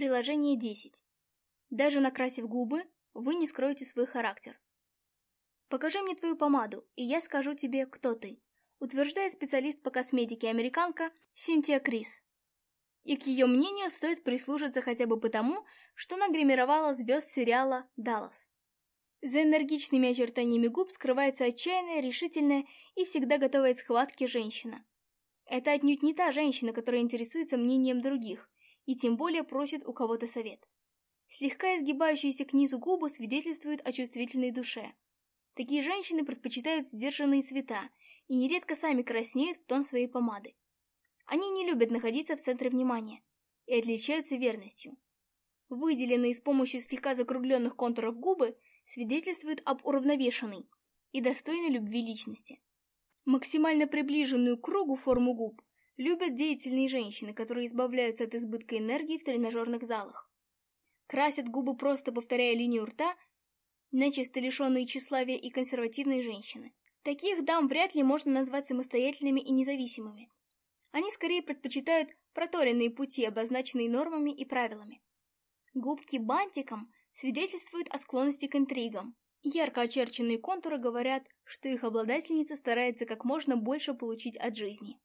Приложение 10. Даже накрасив губы, вы не скроете свой характер. «Покажи мне твою помаду, и я скажу тебе, кто ты», утверждает специалист по косметике американка Синтия Крис. И к ее мнению стоит прислушаться хотя бы потому, что она гримировала звезд сериала «Даллас». За энергичными очертаниями губ скрывается отчаянная, решительная и всегда готовая к схватке женщина. Это отнюдь не та женщина, которая интересуется мнением других – и тем более просит у кого-то совет. Слегка изгибающиеся к низу губы свидетельствуют о чувствительной душе. Такие женщины предпочитают сдержанные цвета и нередко сами краснеют в тон своей помады. Они не любят находиться в центре внимания и отличаются верностью. Выделенные с помощью слегка закругленных контуров губы свидетельствуют об уравновешенной и достойной любви личности. Максимально приближенную к кругу форму губ Любят деятельные женщины, которые избавляются от избытка энергии в тренажерных залах. Красят губы просто повторяя линию рта, начисто лишенные тщеславия и консервативные женщины. Таких дам вряд ли можно назвать самостоятельными и независимыми. Они скорее предпочитают проторенные пути, обозначенные нормами и правилами. Губки бантиком свидетельствуют о склонности к интригам. Ярко очерченные контуры говорят, что их обладательница старается как можно больше получить от жизни.